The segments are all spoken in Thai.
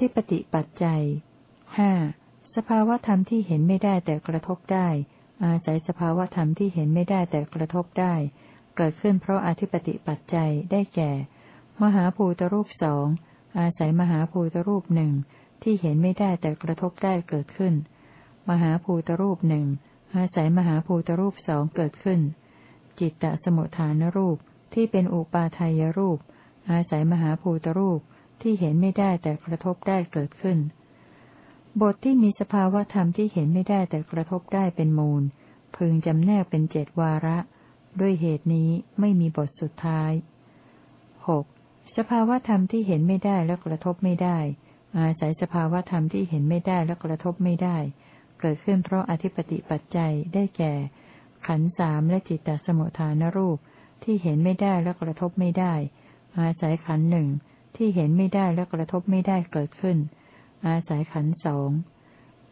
ธิปติปัจจัยห้าสภาวธรรมที่เห็นไม่ได้แต่กระทบได้ อาศัยสภาวธรรมที่เห็นไม่ได้แต่กระทบได้ เกิดขึ้นเพราะอธิปติปัจจัยได้แก่ มหาภูตรูปสองอาศัยมหาภูตรูปหนึ่งที่เห็นไม่ได้แต่กระทบได้เกิดขึ้น มหาภูตรูปหนึ่งอาศัยมหาภูตรูปสองเกิดขึ้น จิตตสมุทฐานรูปที่เป็นอุปาทายรูป อาศัยมหาภูตรูป ที่เห็นไม่ได้แต่กระทบได้เกิดขึ้น บทที่มีสภาวธรรมที่เห็นไม่ได้แต่กระทบได้เป็นมูล พึงจำแนกเป็นเจดวาระ ด้วยเหตุนี้ไม่มีบทสุดท้ายหกสภาวธรรมที่เห็นไม่ได้และกระทบไม่ได้ อาศัยสภาวธรรมที่เห็นไม่ได้และกระทบไม่ได้ เกิดขึ้นเพราะอธิปติปัจจัยได้แก่ ขันสามและจิตตสมุทฐานรูปที่เห็นไม่ได้และกระทบไม่ได้ อาศัยขันหนึ่ง ที่เห็นไม่ได้และกระทบไม่ได้เกิดขึ้น อาศัยขันสอง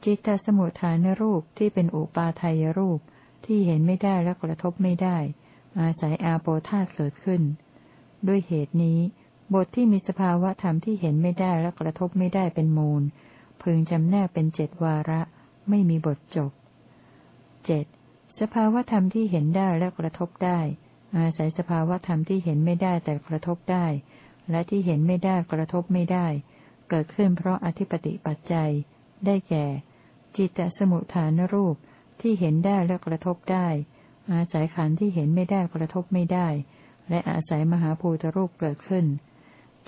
จิตตสมุทฐานรูปที่เป็นอุปาทายรูป ที่เห็นไม่ได้และกระทบไม่ได้ อาศัยอาโปธาเกิดขึ้น ด้วยเหตุนี้ บทที่มีสภาวะธรรมที่เห็นไม่ได้และกระทบไม่ได้เป็นมูล พึงจำแนกเป็นเจ็ดวาระ ไม่มีบทจบเจ็ดสภาวะธรรมที่เห็นได้และกระทบได้ อาศัยสภาวะธรรมที่เห็นไม่ได้แต่กระทบได้ และที่เห็นไม่ได้กระทบไม่ได้ เกิดขึ้นเพราะอธิปติปัจจัย ได้แก่ จิตตสมุทฐานรูปที่เห็นได้และกระทบได้ อาศัยขันธ์ที่เห็นไม่ได้กระทบไม่ได้ และอาศัยมหาภูตรูปเกิดขึ้น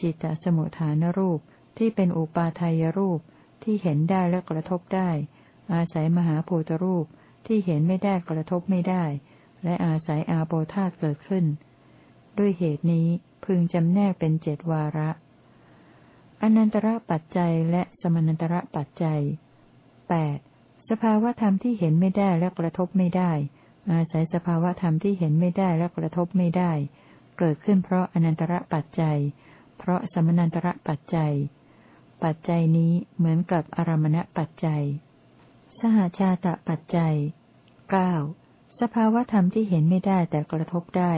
จิตตสมุทฐานรูปที่เป็นอุปาทายรูปที่เห็นได้และกระทบได้ อาศัยมหาภูตรูปที่เห็นไม่ได้กระทบไม่ได้ และอาศัยอาโปธาเกิดขึ้น ด้วยเหตุนี้พึงจำแนกเป็นเจ็ดวาระ อนันตระปัจจัยและสมนันตระปัจจัยแปดสภาวธรรมที่เห็นไม่ได้และกระทบไม่ได้ อาศัยสภาวธรรมที่เห็นไม่ได้และกระทบไม่ได้ เกิดขึ้นเพราะอนันตระปัจจัย เพราะสมนันตระปัจจัย ปัจจัยนี้เหมือนกับอารมณปัจจัย สหชาตปัจจัยเก้าสภาวธรรมที่เห็นไม่ได้แต่กระทบได้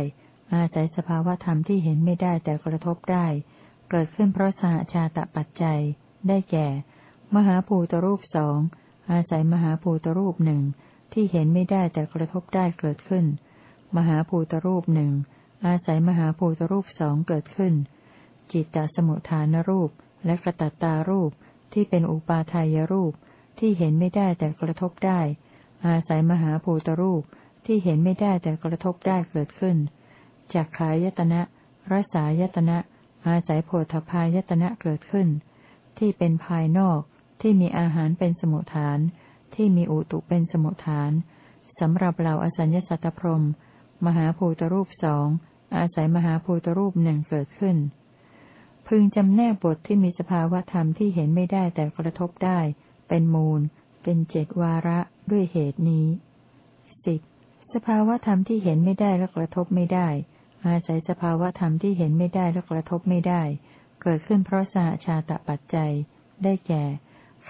อาศัยสภาวธรรมที่เห็นไม่ได้แต่กระทบได้ เกิดขึ้นเพราะสหชาตปัจจัย ได้แก่ มหาภูตรูปสองอาศัยมหาภูตรูปหนึ่งที่เห็นไม่ได้แต่กระทบได้เกิดขึ้น มหาภูตรูปหนึ่งอาศัยมหาภูตรูปสองเกิดขึ้น จิตตสมุทฐานรูปและกระตัตตารูปที่เป็นอุปาทายรูปที่เห็นไม่ได้แต่กระทบได้ อาศัยมหาภูตรูปที่เห็นไม่ได้แต่กระทบได้เกิดขึ้น จักขายตนะรสายตนะ อาศัยโพธพายตนะเกิดขึ้น ที่เป็นภายนอกที่มีอาหารเป็นสมุทฐาน ที่มีอุตุเป็นสมุทฐานสำหรับเราอสัญญสัตตพรมมหาภูตรูปสองอาศัยมหาภูตรูปหนึ่งเกิดขึ้น พึงจำแนกบทที่มีสภาวะธรรมที่เห็นไม่ได้แต่กระทบได้ เป็นมูล เป็นเจดวาระด้วยเหตุนี้สิบสภาวะธรรมที่เห็นไม่ได้และกระทบไม่ได้ อาศัยสภาวะธรรมที่เห็นไม่ได้และกระทบไม่ได้ เกิดขึ้นเพราะสหชาตปัจจัย ได้แก่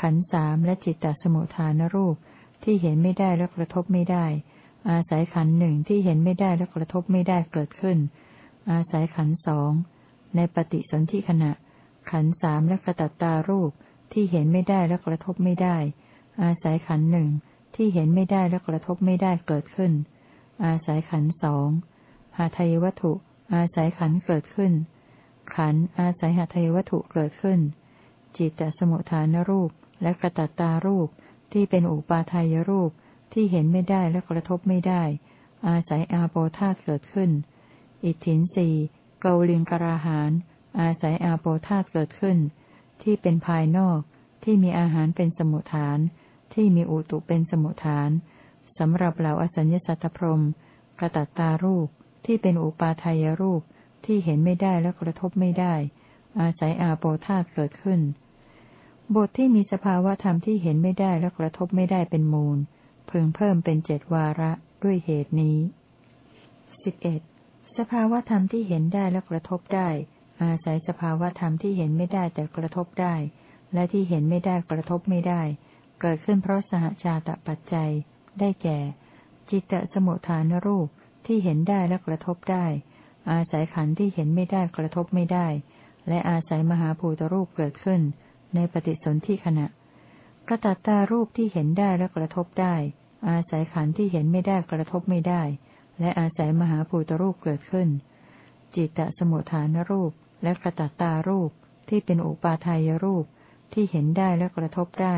ขันสามและจิตตสมุทฐานรูปที่เห็นไม่ได้และกระทบไม่ได้ อาศัยขันหนึ่งที่เห็นไม่ได้และกระทบไม่ได้เกิดขึ้น อาศัยขันสองในปฏิสนธิขณะ ขันสามและกระตัตตารูปที่เห็นไม่ได้และกระทบไม่ได้ อาศัยขันหนึ่งที่เห็นไม่ได้และกระทบไม่ได้เกิดขึ้น อาศัยขันสอง หาทายวัตถุ อาศัยขันเกิดขึ้น ขันอาศัยหาทายวัตถุเกิดขึ้น จิตตสมุทฐานรูปและกระตัตตารูปที่เป็นอุปาทายรูปที่เห็นไม่ได้และกระทบไม่ได้ อาศัยอาโปธาเกิดขึ้น อิทธินสีเกาลิงกราหาน อาศัยอาโปธาเกิดขึ้น ที่เป็นภายนอกที่มีอาหารเป็นสมุทฐาน ที่มีอุตุเป็นสมุทฐานสำหรับเหล่าอสัญญสัตตพรมกระตัตตารูป ที่เป็นอุปาทายรูปที่เห็นไม่ได้และกระทบไม่ได้ อาศัยอาโปธาเกิดขึ้น บทที่มีสภาวะธรรมที่เห็นไม่ได้และกระทบไม่ได้เป็นมูลพึงเพิ่มเป็นเจ็ดวาระด้วยเหตุนี้สิบเอ็ดสภาวะธรรมที่เห็นได้และกระทบได้ อาศัยสภาวะธรรมที่เห็นไม่ได้แต่กระทบได้ และที่เห็นไม่ได้กระทบไม่ได้ เกิดขึ้นเพราะสหชาตปัจจัย ได้แก่ จิตตสมุทฐานรูป ที่เห็นได้และกระทบได้ อาศัยขันธ์ที่เห็นไม่ได้กระทบไม่ได้ และอาศัยมหาภูตรูปเกิดขึ้น ในปฏิสนธิขณะกระตัตตารูปที่เห็นได้และกระทบได้ อาศัยขันธ์ที่เห็นไม่ได้กระทบไม่ได้ และอาศัยมหาภูตรูปเกิดขึ้น จิตตสมุทฐานรูปและกระตัตตารูปที่เป็นอุปาทายรูปที่เห็นได้และกระทบได้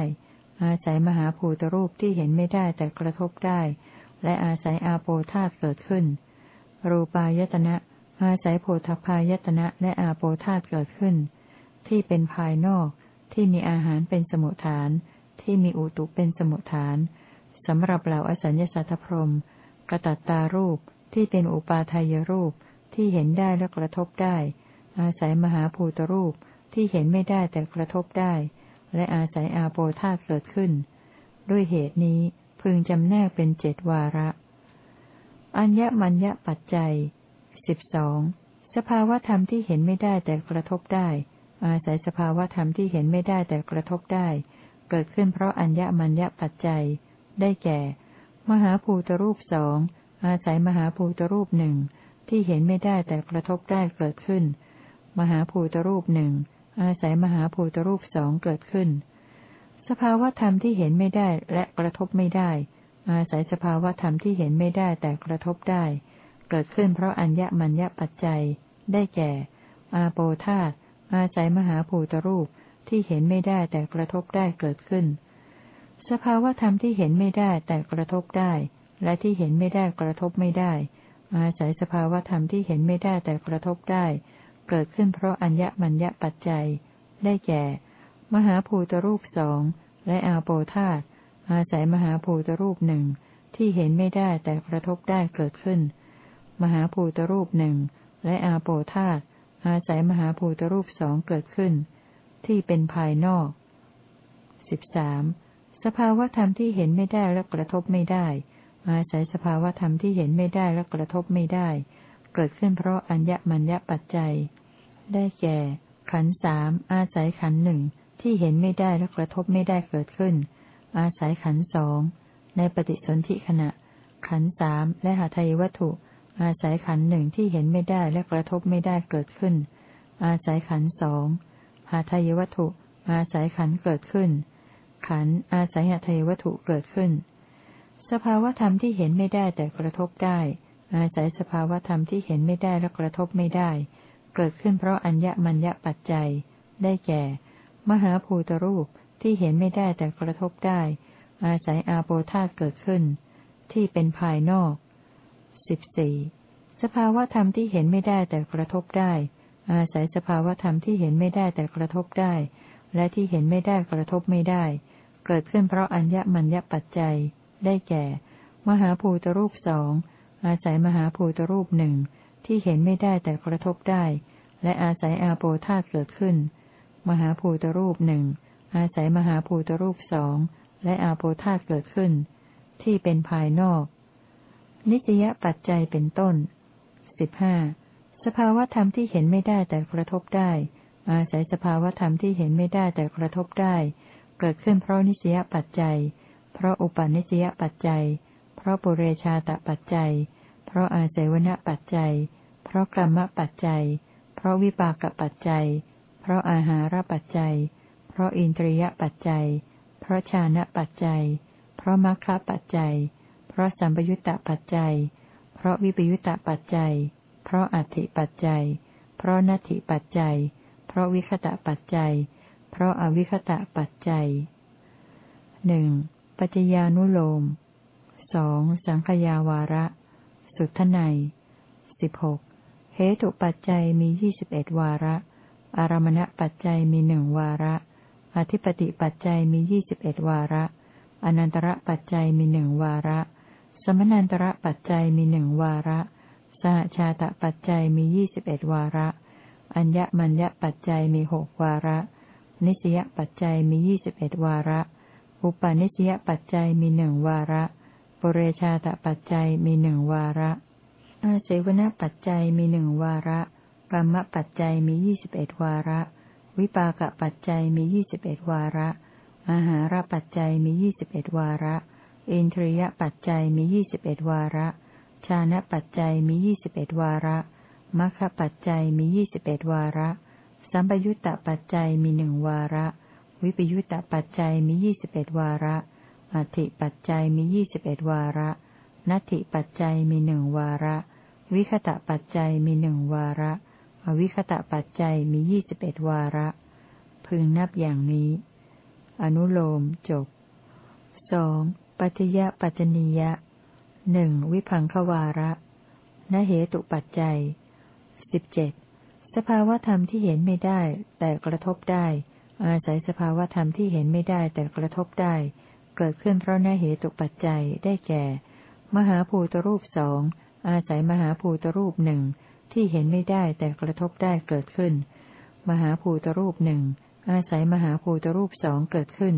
อาศัยมหาภูตรูปที่เห็นไม่ได้แต่กระทบได้ และอาศัยอาโปธาตเกิดขึ้น รูปายตนะอาศัยโพธพายตนะและอาโปธาตเกิดขึ้น ที่เป็นภายนอก ที่มีอาหารเป็นสมุทฐาน ที่มีอุตุเป็นสมุทฐานสำหรับเหล่าอสัญญาสัตพรมกระตัตตารูปที่เป็นอุปาทายรูปที่เห็นได้และกระทบได้ อาศัยมหาภูตรูปที่เห็นไม่ได้แต่กระทบได้ และอาศัยอาโปธาตเกิดขึ้น ด้วยเหตุนี้ พึงจำแนกเป็นเจ็ดวาระ อัญญมัญญปัจจัยสิบสองสภาวธรรมที่เห็นไม่ได้แต่กระทบได้ อาศัยสภาวธรรมที่เห็นไม่ได้แต่กระทบได้ เกิดขึ้นเพราะอัญญมัญญปัจจัย ได้แก่ มหาภูตรูปสองอาศัยมหาภูตรูปหนึ่งที่เห็นไม่ได้แต่กระทบได้เกิดขึ้น มหาภูตรูปหนึ่งอาศัยมหาภูตรูปสองเกิดขึ้น สภาวธรรมที่เห็นไม่ได้และกระทบไม่ได้ อาศัยสภาวธรรมที่เห็นไม่ได้แต่กระทบได้ เกิดขึ้นเพราะอัญญมัญญปัจจัย ได้แก่ อาโปธาตอาศัยมหาภูตรูปที่เห็นไม่ได้แต่กระทบได้เกิดขึ้น สภาวธรรมที่เห็นไม่ได้แต่กระทบได้ และที่เห็นไม่ได้กระทบไม่ได้ อาศัยสภาวธรรมที่เห็นไม่ได้แต่กระทบได้ เกิดขึ้นเพราะอัญญมัญญปัจจัย ได้แก่ มหาภูตรูปสองและอาโปธาตอาศัยมหาภูตรูปหนึ่งที่เห็นไม่ได้แต่กระทบได้เกิดขึ้น มหาภูตรูปหนึ่งและอาโปธาตอาศัยมหาภูตรูปสองเกิดขึ้น ที่เป็นภายนอกสิบสามสภาวธรรมที่เห็นไม่ได้และกระทบไม่ได้ อาศัยสภาวธรรมที่เห็นไม่ได้และกระทบไม่ได้ เกิดขึ้นเพราะอัญญมัญญปัจจัย ได้แก่ ขันสามอาศัยขันหนึ่ง ที่เห็นไม่ได้และกระทบไม่ได้เกิดขึ้น อาศัยขันสองในปฏิสนธิขณะ ขันสามและหาทายวัตถุ อาศัยขันหนึ่งที่เห็นไม่ได้และกระทบไม่ได้เกิดขึ้น อาศัยขันสองหาทายวัตถุ อาศัยขันเกิดขึ้น ขันอาศัยหาทายวัตถุเกิดขึ้น สภาวธรรมที่เห็นไม่ได้แต่กระทบได้ อาศัยสภาวธรรมที่เห็นไม่ได้และกระทบไม่ได้ เกิดขึ้นเพราะอัญญมัญญปัจจัย ได้แก่ มหาภูตรูปที่เห็นไม่ได้แต่กระทบได้ อาศัยอาโปธาเกิดขึ้น ที่เป็นภายนอกสิบสี่สภาวธรรมที่เห็นไม่ได้แต่กระทบได้ อาศัยสภาวธรรมที่เห็นไม่ได้แต่กระทบได้ และที่เห็นไม่ได้กระทบไม่ได้ เกิดขึ้นเพราะอัญญมัญญปัจจัย ได้แก่ มหาภูตรูปสองอาศัยมหาภูตรูปหนึ่งที่เห็นไม่ได้แต่กระทบได้ และอาศัยอาโปธาเกิดขึ้น มหาภูตรูปหนึ่งอาศัยมหาภูตรูปสองและอาโปธาเกิดขึ้น ที่เป็นภายนอก นิสยปัจจัยเป็นต้นสิบห้าสภาวธรรมที่เห็นไม่ได้แต่กระทบได้ อาศัยสภาวธรรมที่เห็นไม่ได้แต่กระทบได้ เกิดขึ้นเพราะนิสยปัจจัย เพราะอุปาณิสยปัจจัย เพราะปุเรชาตปัจจัย เพราะอาศัยวณปัจจัย เพราะกรรมปัจจัย เพราะวิปากปัจจัย ราะอาหารปัจจัย เพราะอินทรียปัจจัย เพราะชานะปัจจัย เพราะมรรคปัจจัย เพราะสัมปยุตตปัจจัย เพราะวิปยุตตปัจจัย เพราะอัติปัจจัย เพราะนัตถิปัจจัย เพราะวิคตะปัจจัย เพราะอวิคตะปัจจัยหนึ่งปัจจญานุโลมสองสังขยาวาระ สุทไนสิบหกเหตุปัจจัยมียี่สิบเอ็ดวาระ อารมณปัจจัยมีหนึ่งวาระ อธิปติปัจจัยมียี่สิบเอ็ดวาระ อนันตระปัจจัยมีหนึ่งวาระ สมนันตระปัจจัยมีหนึ่งวาระ สหชาตปัจจัยมียี่สิบเอ็ดวาระ อัญญมัญญปัจจัยมีหกวาระ นิสยปัจจัยมียี่สิบเอ็ดวาระ อุปาณิสยปัจจัยมีหนึ่งวาระปุเรชาตปัจจัยมีหนึ่งวาระ อาเสวนปัจจัยมีหนึ่งวาระ กรรมปัจจัยมียี่สิบเอ็ดวาระ วิปากปัจจัยมียี่สิบเอ็ดวาระ อาหารปัจจัยมียี่สิบเอ็ดวาระ อินทรียปัจจัยมียี่สิบเอ็ดวาระ ชานะปัจจัยมียี่สิบเอ็ดวาระมัคคปัจจัยมียี่สิบเอ็ดวาระ สัมปยุตตปัจจัยมีหนึ่งวาระ วิปยุตตปัจจัยมียี่สิบเอ็ดวาระอธิปัจจัยมียี่สิบเอ็ดวาระนัตถิปัจจัยมีหนึ่งวาระ วิคตะปัจจัยมีหนึ่งวาระ อวิคตะปัจจัยมียี่สิบเอ็ดวาระ พึงนับอย่างนี้ อนุโลมจบสองปัจยะปัจจนียะหนึ่งวิพังควาระนเหตุปัจจัยสิบเจ็ดสภาวธรรมที่เห็นไม่ได้ แต่กระทบได้ อาศัยสภาวธรรมที่เห็นไม่ได้แต่กระทบได้ เกิดขึ้นเพราะนเหตุปัจจัยได้แก่ มหาภูตรูปสองอาศัยมหาภูตรูปหนึ่ง ที่เห็นไม่ได้แต่กระทบได้เกิดขึ้น มหาภูตรูปหนึ่งอาศัยมหาภูตรูปสองเกิดขึ้น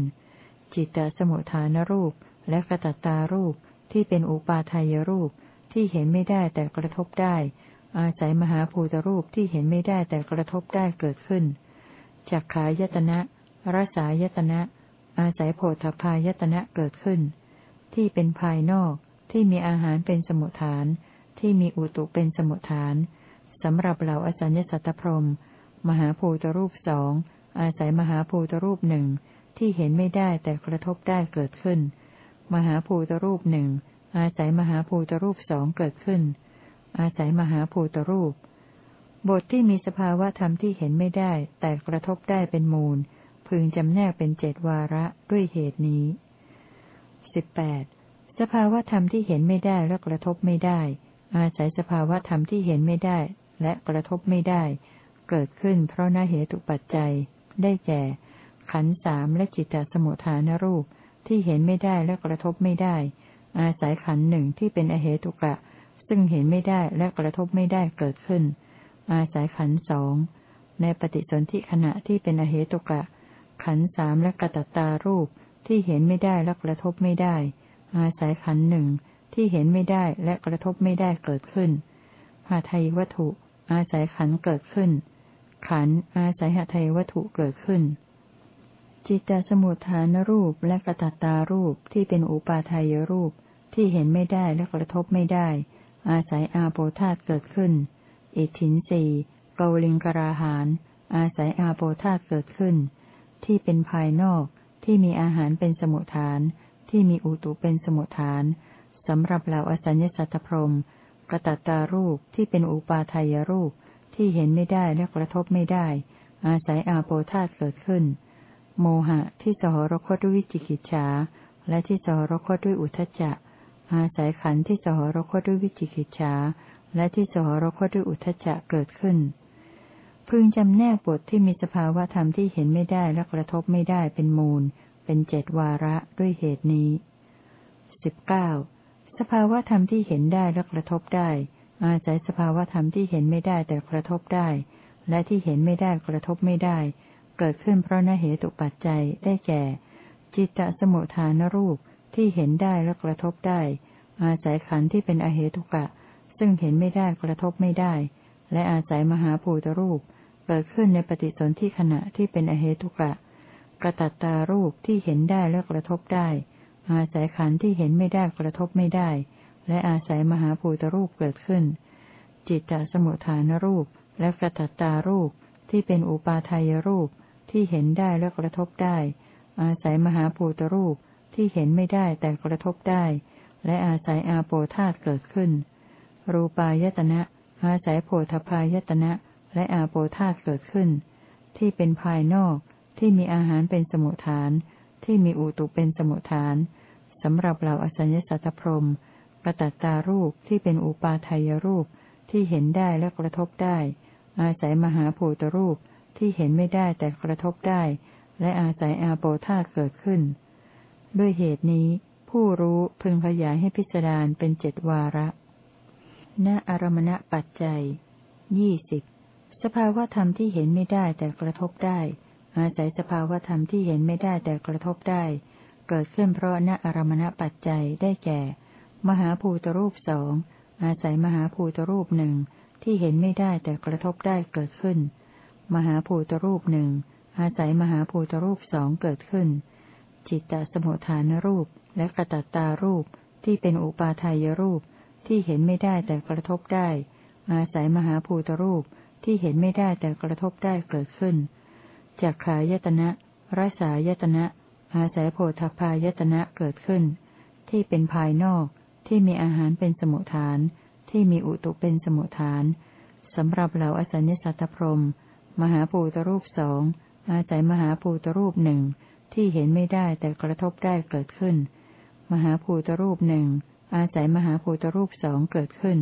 จิตตสมุทฐานรูปและกระตัตตารูปที่เป็นอุปาทายรูปที่เห็นไม่ได้แต่กระทบได้ อาศัยมหาภูตรูปที่เห็นไม่ได้แต่กระทบได้เกิดขึ้นจักขายตนะรสายตนะ อาศัยโพธพายตนะเกิดขึ้น ที่เป็นภายนอกที่มีอาหารเป็นสมุทฐาน ที่มีอุตุเป็นสมุทฐาน สำหรับเหล่าอสัญญสัตตพรมมหาภูตรูปสองอาศัยมหาภูตรูปหนึ่งที่เห็นไม่ได้แต่กระทบได้เกิดขึ้น มหาภูตรูปหนึ่งอาศัยมหาภูตรูปสองเกิดขึ้น อาศัยมหาภูตรูป บทที่มีสภาวะธรรมที่เห็นไม่ได้แต่กระทบได้เป็นมูล พึงจำแนกเป็นเจดวาระด้วยเหตุนี้สิบแปดสภาวะธรรมที่เห็นไม่ได้และกระทบไม่ได้ อาศัยสภาวะธรรมที่เห็นไม่ได้ และกระทบไม่ได้ เกิดขึ้นเพราะนาเหตุปัจจัย ได้แก่ ขันสามและจิตตสมุทฐานรูปที่เห็นไม่ได้และกระทบไม่ได้ อาศัยขันหนึ่งที่เป็นอเหตุกะ ซึ่งเห็นไม่ได้และกระทบไม่ได้เกิดขึ้น อาศัยขันสองในปฏิสนธิขณะที่เป็นอเหตุกะ ขันสามและกระตัตตารูปที่เห็นไม่ได้และกระทบไม่ได้ อาศัยขันหนึ่งที่เห็นไม่ได้และกระทบไม่ได้เกิดขึ้นหาไทยวัตถุ อาศัยขันเกิดขึ้น ขันอาศัยหาไทยวัตถุเกิดขึ้น จิตตสมุทฐานรูปและกระตัตารูปที่เป็นอุปาทายรูปที่เห็นไม่ได้และกระทบไม่ได้ อาศัยอาโปธาตเกิดขึ้น อิทินสีเกาลิงกราหาน อาศัยอาโปธาตเกิดขึ้น ที่เป็นภายนอกที่มีอาหารเป็นสมุทฐาน ที่มีอุตุเป็นสมุทฐานสำหรับเหล่าอสัญญสัตพรม ระตัตตารูปที่เป็นอุปาทายรูปที่เห็นไม่ได้และกระทบไม่ได้ อาศัยอาโปธาตเกิดขึ้น โมหะที่สหรคตด้วยวิจิกิจฉาและที่สหรคตด้วยอุทจจะ อาศัยขันธ์ที่สหรคตด้วยวิจิกิจฉาและที่สหรคตด้วยอุทจจะเกิดขึ้น พึงจำแนกบทที่มีสภาวะธรรมที่เห็นไม่ได้และกระทบไม่ได้เป็นมูล เป็นเจดวาระด้วยเหตุนี้สิบเก้า ภาวะธรรมที่เห็นได้และกระทบได้ อาศัยสภาวะธรรมที่เห็นไม่ได้แต่กระทบได้ และที่เห็นไม่ได้กระทบไม่ได้ เกิดขึ้นเพราะนเหตุปัจจัยได้แก่ จิตตสมุทฐานรูปที่เห็นได้และกระทบได้ อาศัยขันธ์ที่เป็นอเหตุกะ ซึ่งเห็นไม่ได้กระทบไม่ได้ และอาศัยมหาภูตรูป เกิดขึ้นในปฏิสนธิขณะที่เป็นอเหตุกะกระตัตตารูปที่เห็นได้และกระทบได้ อาศัยขันธ์ที่เห็นไม่ได้กระทบไม่ได้ และอาศัยมหาภูตรูปเกิดขึ้น จิตตสมุทฐานรูปและกระตัตตารูปที่เป็นอุปาทายรูปที่เห็นได้และกระทบได้ อาศัยมหาภูตรูปที่เห็นไม่ได้แต่กระทบได้ และอาศัยอาโปธาตเกิดขึ้น รูปายตนะ อาศัยโพธพายตนะ และอาโปธาตเกิดขึ้น ที่เป็นภายนอกที่มีอาหารเป็นสมุทฐาน ที่มีอุตุเป็นสมุทฐานสำหรับเหล่าอสัญญสัตตพรมกระตัตตารูปที่เป็นอุปาทายรูปที่เห็นได้และกระทบได้ อาศัยมหาภูตรูปที่เห็นไม่ได้แต่กระทบได้ และอาศัยอาโปธาเกิดขึ้น ด้วยเหตุนี้ ผู้รู้พึงขยายให้พิสดารเป็นเจ็ดวาระณอารมณปัจจัยยี่สิบสภาวธรรมที่เห็นไม่ได้แต่กระทบได้ อาศัยสภาวธรรมที่เห็นไม่ได้แต่กระทบได้ เกิดขึ้นเพราะณอารมณปัจจัยได้แก่ มหาภูตรูปสองอาศัยมหาภูตรูปหนึ่งที่เห็นไม่ได้แต่กระทบได้เกิดขึ้น มหาภูตรูปหนึ่งอาศัยมหาภูตรูปสองเกิดขึ้น จิตตสมุทฐานรูปและกระตัตตารูปที่เป็นอุปาทายรูปที่เห็นไม่ได้แต่กระทบได้ อาศัยมหาภูตรูปที่เห็นไม่ได้แต่กระทบได้เกิดขึ้น จากขายตนะรสายตนะ อาศัยโพธพายตนะเกิดขึ้น ที่เป็นภายนอก ที่มีอาหารเป็นสมุทฐาน ที่มีอุตุเป็นสมุทฐานสำหรับเหล่าอสัญญสัตตพรมมหาภูตรูปสองอาศัยมหาภูตรูปหนึ่งที่เห็นไม่ได้แต่กระทบได้เกิดขึ้น มหาภูตรูปหนึ่งอาศัยมหาภูตรูปสองเกิดขึ้น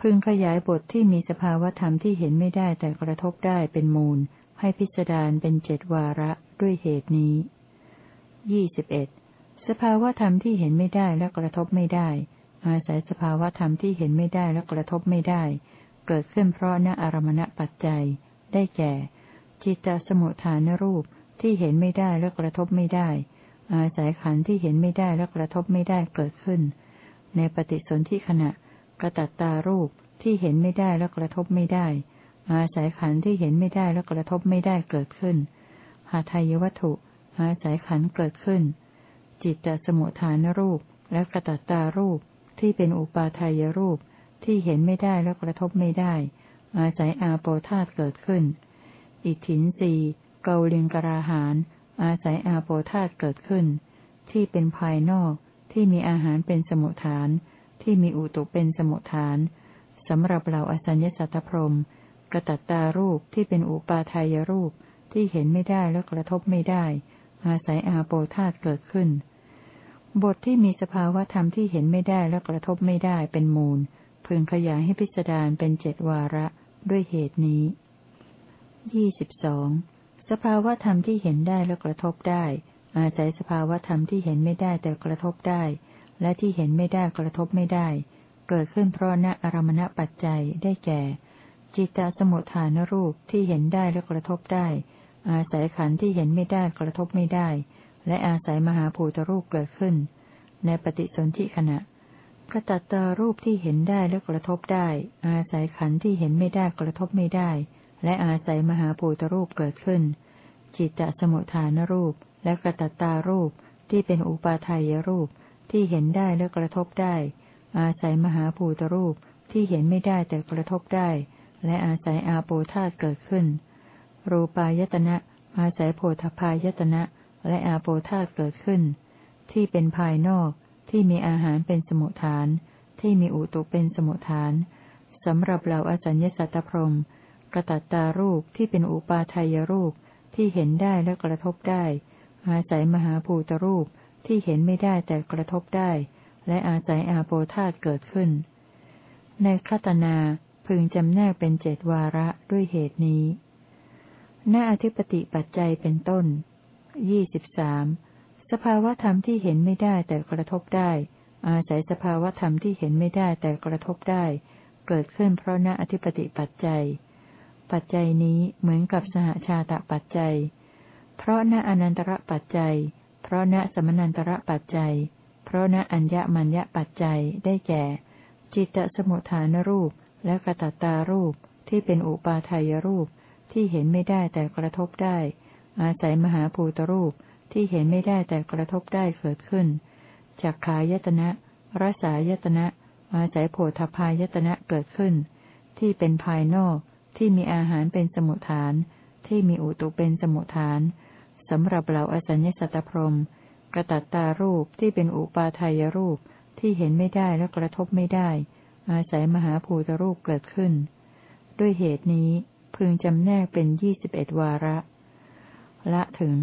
พึงขยายบทที่มีสภาวธรรมที่เห็นไม่ได้แต่กระทบได้เป็นมูล ให้พิสดารเป็นเจ็ดวาระด้วยเหตุนี้ยี่สิบเอ็ดสภาวธรรมที่เห็นไม่ได้และกระทบไม่ได้ อาศัยสภาวธรรมที่เห็นไม่ได้และกระทบไม่ได้ เกิดขึ้นเพราะนอารมณปัจจัย ได้แก่ จิตตสมุทฐานรูปที่เห็นไม่ได้และกระทบไม่ได้ อาศัยขันธ์ที่เห็นไม่ได้และกระทบไม่ได้เกิดขึ้น ในปฏิสนธิขณะกระตัตตารูปที่เห็นไม่ได้และกระทบไม่ได้ อาศัยขันธ์ที่เห็นไม่ได้และกระทบไม่ได้เกิดขึ้น หาทายวัตถุ อาศัยขันธ์เกิดขึ้น จิตตสมุทฐานรูปและกระตัตตารูปที่เป็นอุปาทายรูปที่เห็นไม่ได้และกระทบไม่ได้ อาศัยอาโปธาตเกิดขึ้น อิทินรีเกาลิงกราหาน อาศัยอาโปธาตเกิดขึ้น ที่เป็นภายนอกที่มีอาหารเป็นสมุทฐาน ที่มีอุตุเป็นสมุทฐานสำหรับเหล่าอสัญญสัตตพรม กระตัตตารูปที่เป็นอุปาทายรูปที่เห็นไม่ได้และกระทบไม่ได้ อาศัยอาโปธาตเกิดขึ้น บทที่มีสภาวธรรมที่เห็นไม่ได้และกระทบไม่ได้เป็นมูล พึงขยายให้พิจารณาเป็นเจ็ดวาระด้วยเหตุนี้ยี่สิบสองสภาวธรรมที่เห็นได้และกระทบได้ อาศัยสภาวธรรมที่เห็นไม่ได้แต่กระทบได้ และที่เห็นไม่ได้กระทบไม่ได้ เกิดขึ้นเพราะณอารมณปัจจัยได้แก่ จิตตสมุทฐานรูปที่เห็นได้และกระทบได้ อาศัยขันธ์ที่เห็นไม่ได้กระทบไม่ได้ และอาศัยมหาภูตรูปเกิดขึ้น ในปฏิสนธิขณะกระตัตตารูปที่เห็นได้และกระทบได้ อาศัยขันธ์ที่เห็นไม่ได้กระทบไม่ได้ และอาศัยมหาภูตรูปเกิดขึ้น จิตตสมุทฐานรูปและกระตัตตารูปที่เป็นอุปาทายรูปที่เห็นได้และกระทบได้ อาศัยมหาภูตรูปที่เห็นไม่ได้แต่กระทบได้ และอาศัยอาโปธาตเกิดขึ้น รูปายตนะ อาศัยโพธพายตนะ และอาโปธาตเกิดขึ้น ที่เป็นภายนอกที่มีอาหารเป็นสมุทฐาน ที่มีอุตุเป็นสมุทฐานสำหรับเราอสัญญสัตตพรมกระตัตตารูปที่เป็นอุปาทายรูปที่เห็นได้และกระทบได้ อาศัยมหาภูตรูปที่เห็นไม่ได้แต่กระทบได้ และอาศัยอาโปธาตเกิดขึ้น ในคตนา พึงจำแนกเป็นเจดวาระด้วยเหตุนี้ณอธิปติปัจจัยเป็นต้นยี่สิบสามสภาวธรรมที่เห็นไม่ได้แต่กระทบได้ อาศัยสภาวธรรมที่เห็นไม่ได้แต่กระทบได้ เกิดขึ้นเพราะณอธิปติปัจจัย ปัจจัยนี้เหมือนกับสหชาตปัจจัย เพราะณอนันตระปัจจัย เพราะณสมนันตระปัจจัย เพราะณอัญญมัญญปัจจัยได้แก่ จิตตสมุทฐานรูป และกระตัตตารูปที่เป็นอุปาทายรูปที่เห็นไม่ได้แต่กระทบได้ อาศัยมหาภูตรูปที่เห็นไม่ได้แต่กระทบได้เกิดขึ้นจากขายตนะรสายตนะ อาศัยโพธพายตนะเกิดขึ้น ที่เป็นภายนอกที่มีอาหารเป็นสมุทฐาน ที่มีอุตุเป็นสมุทฐานสำหรับเหล่าอสัญญสัตตพรมกระตัตตารูปที่เป็นอุปาทายรูปที่เห็นไม่ได้และกระทบไม่ได้ อาศัยมหาภูตรูปเกิดขึ้น ด้วยเหตุนี้พึงจำแนกเป็นยี่สิบเอ็ดวาระ ละถึง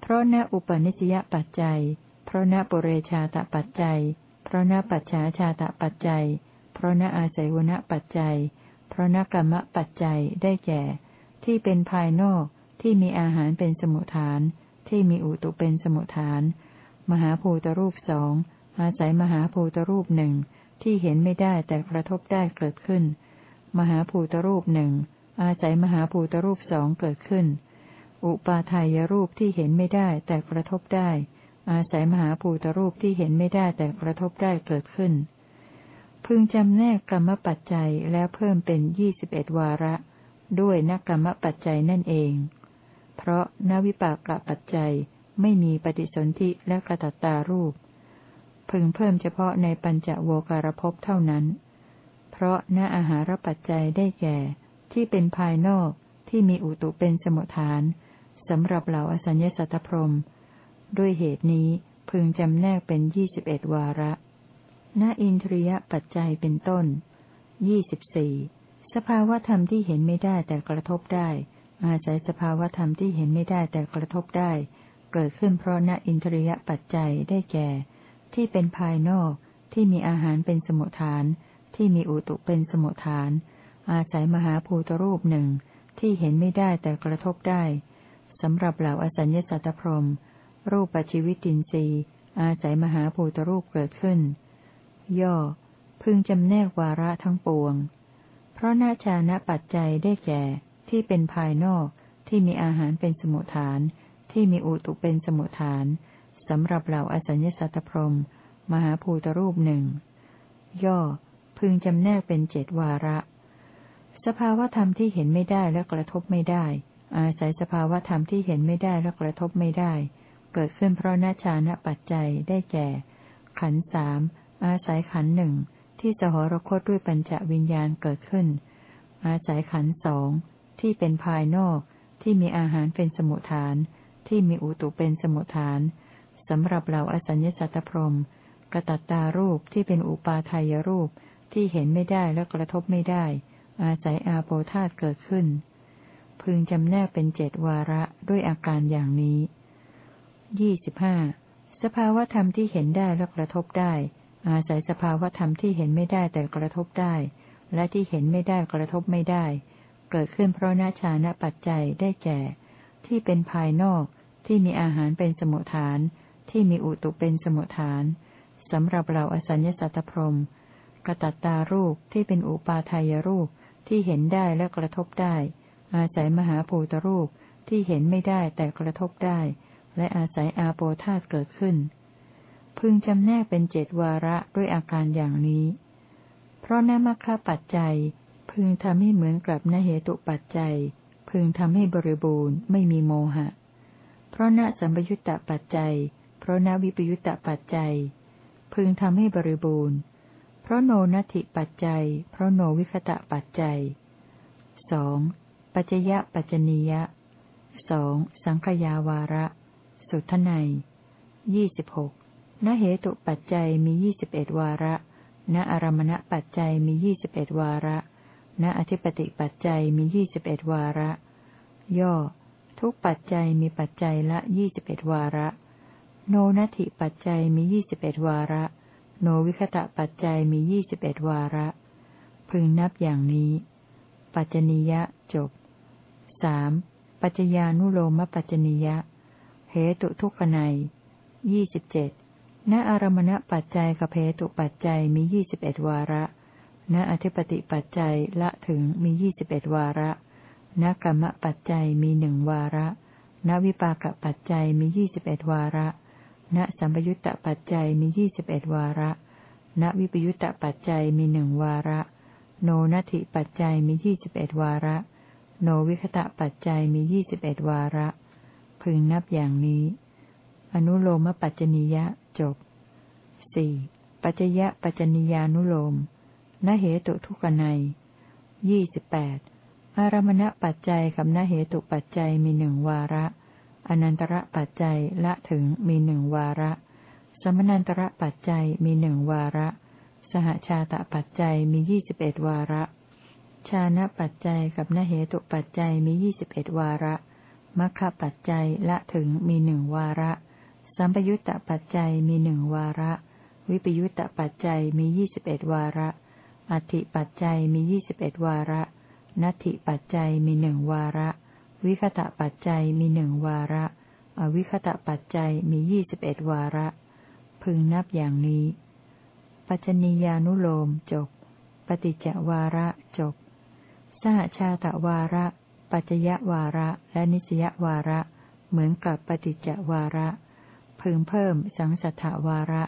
เพราะณอุปนิสยปัจจัย เพราะณปุเรชาตปัจจัย เพราะณปัจฉาชาตปัจจัย เพราะณอาศัยวณปัจจัย เพราะนกรรมปัจจัยได้แก่ ที่เป็นภายนอกที่มีอาหารเป็นสมุทฐาน ที่มีอุตุเป็นสมุทฐาน มหาภูตรูปสองอาศัยมหาภูตรูปหนึ่ง ที่เห็นไม่ได้แต่กระทบได้เกิดขึ้น มหาภูตรูปหนึ่งอาศัยมหาภูตรูปสองเกิดขึ้น อุปาทายรูปที่เห็นไม่ได้แต่กระทบได้ อาศัยมหาภูตรูปที่เห็นไม่ได้แต่กระทบได้เกิดขึ้น พึงจำแนกกรรมปัจจัยแล้วเพิ่มเป็นยี่สิบเอ็ดวาระ ด้วยนักกรรมปัจจัยนั่นเอง เพราะนวิปากปัจจัยไม่มีปฏิสนธิและกระตัตตารูป พึงเพิ่มเฉพาะในปัญจโวการภพเท่านั้น เพราะณอาหารปัจจัยได้แก่ ที่เป็นภายนอกที่มีอุตุเป็นสมุทฐานสำหรับเหล่าอสัญญสัตพรมด้วยเหตุนี้พึงจำแนกเป็นยี่สิบเอ็ดวาระณอินทรียปัจจัยเป็นต้นยี่สิบสี่สภาวธรรมที่เห็นไม่ได้แต่กระทบได้ อาศัยสภาวธรรมที่เห็นไม่ได้แต่กระทบได้ เกิดขึ้นเพราะณอินทรียปัจจัยได้แก่ ที่เป็นภายนอก ที่มีอาหารเป็นสมุทฐาน ที่มีอุตุเป็นสมุทฐาน อาศัยมหาภูตรูปหนึ่ง ที่เห็นไม่ได้แต่กระทบได้สำหรับเหล่าอสัญญสัตตพรมรูปปัจจิวิตินทรีย์ อาศัยมหาภูตรูปเกิดขึ้น ย่อ พึงจำแนกวาระทั้งปวง เพราะนาชานะปัจจัยได้แก่ ที่เป็นภายนอก ที่มีอาหารเป็นสมุทฐาน ที่มีอุตุเป็นสมุทฐาน สำหรับเหล่าอสัญญสัตพรมมหาภูตรูปหนึ่ง ย่อ พึงจำแนกเป็นเจ็ดวาระ สภาวธรรมที่เห็นไม่ได้และกระทบไม่ได้ อาศัยสภาวธรรมที่เห็นไม่ได้และกระทบไม่ได้ เกิดขึ้นเพราะนาชานะปัจจัยได้แก่ ขันสามอาศัยขันหนึ่งที่สหรคตด้วยปัญจวิญญาณเกิดขึ้น อาศัยขันสองที่เป็นภายนอกที่มีอาหารเป็นสมุทฐาน ที่มีอุตุเป็นสมุทฐาน สำหรับเราอสัญญสัตตพรมกระตัตตารูปที่เป็นอุปาทายรูปที่เห็นไม่ได้และกระทบไม่ได้ อาศัยอาโปธาตเกิดขึ้น พึงจำแนกเป็นเจดวาระด้วยอาการอย่างนี้ยี่สิบห้าสภาวธรรมที่เห็นได้และกระทบได้ อาศัยสภาวธรรมที่เห็นไม่ได้แต่กระทบได้ และที่เห็นไม่ได้กระทบไม่ได้ เกิดขึ้นเพราะนาชานะปัจจัยได้แก่ ที่เป็นภายนอกที่มีอาหารเป็นสมุทฐาน ที่มีอุตุเป็นสมุทฐานสำหรับเราอสัญญสัตตพรมกระตัตตารูปที่เป็นอุปาทายรูปที่เห็นได้และกระทบได้ อาศัยมหาภูตรูปที่เห็นไม่ได้แต่กระทบได้ และอาศัยอาโปธาตเกิดขึ้น พึงจำแนกเป็นเจดวาระด้วยอาการอย่างนี้ เพราะนมัคคะปัจจัย พึงทำให้เหมือนกับนเหตุปัจจัย พึงทำให้บริบูรณ์ไม่มีโมหะ เพราะนสัมปยุตตปัจจัย เพราะนวิปยุตตปัจจัย พึงทำให้บริบูรณ์ เพราะโนนัตถิปัจจัย เพราะโนวิคตะปัจจัยสองปัจจยะปัจจนียะสองสังขยาวาระ สุทไนยี่สิบหกณเหตุปัจจัยมียี่สิบเอ็ดวาระ ณอารมณปัจจัยมียี่สิบเอ็ดวาระ ณอธิปติปัจจัยมียี่สิบเอ็ดวาระ ย่อ ทุกปัจจัยมีปัจจัยละยี่สิบเอ็ดวาระ โนนัตถิปัจจัยมียี่สิบเอ็ดวาระ โนวิคตะปัจจัยมียี่สิบเอ็ดวาระ พึงนับอย่างนี้ ปัจจนิยะจบสามปัจจญานุโลมปัจจนิยะ เหตุทุกขในยี่สิบเจ็ดณอารมณปัจจัยกับเหตุปัจจัยมียี่สิบเอ็ดวาระ ณอธิปติปัจจัยละถึงมียี่สิบเอ็ดวาระ ณกรรมปัจจัยมีหนึ่งวาระ ณวิปากปัจจัยมียี่สิบเอ็ดวาระ ณสัมปยุตตปัจจัยมียี่สิบเอ็ดวาระ ณวิปยุตตปัจจัยมีหนึ่งวาระ โนนัตถิปัจจัยมียี่สิบเอ็ดวาระ โนวิคตะปัจจัยมียี่สิบเอ็ดวาระ พึงนับอย่างนี้ อนุโลมปัจจนิยะจบสี่ปัจจยะปัจจนิยานุโลมนเหตุทุกนัยยี่สิบแปดอารมณปัจจัยกับนเหตุปัจจัยมีหนึ่งวาระ อนันตระปัจจัยละถึงมีหนึ่งวาระ สมนันตระปัจจัยมีหนึ่งวาระ สหชาตปัจจัยมียี่สิบเอ็ดวาระ ชานะปัจจัยกับนเหตุปัจจัยมียี่สิบเอ็ดวาระมัคคปัจจัยละถึงมีหนึ่งวาระ สัมปยุตตปัจจัยมีหนึ่งวาระ วิปยุตตปัจจัยมียี่สิบเอ็ดวาระ อธิปัจจัยมียี่สิบเอ็ดวาระ นัตถิปัจจัยมีหนึ่งวาระ วิคตะปัจจัยมีหนึ่งวาระ อวิคตะปัจจัยมียี่สิบเอ็ดวาระ พึงนับอย่างนี้ ปัจจนียานุโลมจบ ปฏิจจวาระจบ สหชาตวาระ ปัจจยวาระ และนิสยวาระ เหมือนกับปฏิจจวาระ พึงเพิ่มสังสัทธวาระ